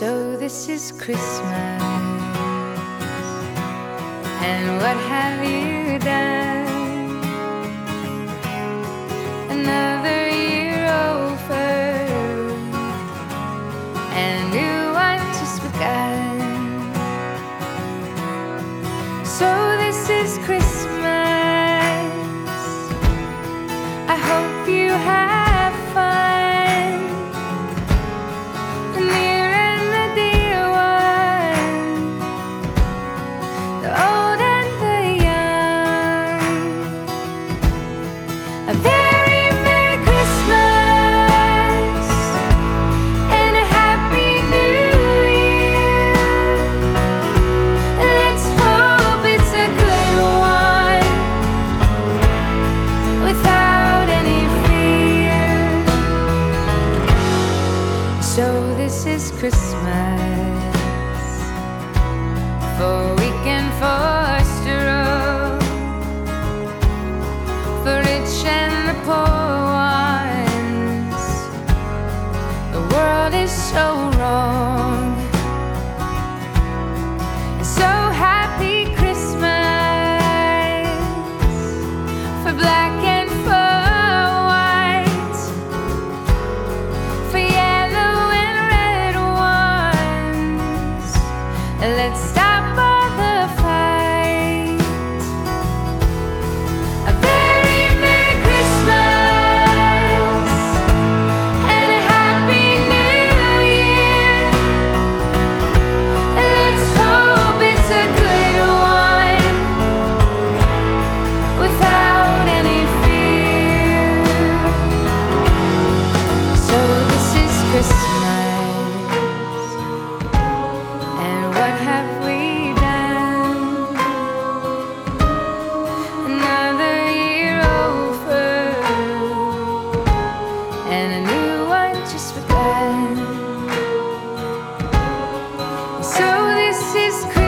So this is Christmas. And what have you done? Christmas. So this is.